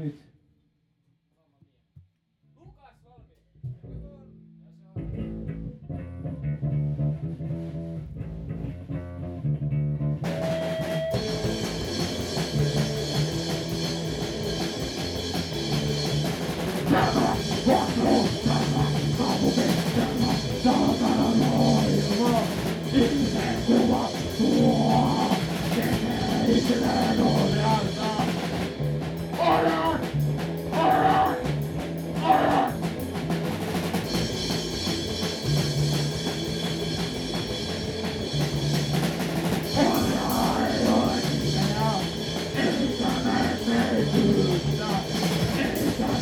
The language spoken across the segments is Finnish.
nyt. Ihmisen kuva tuo, tekee itselleen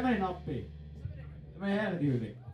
seven and up pay. Am I right?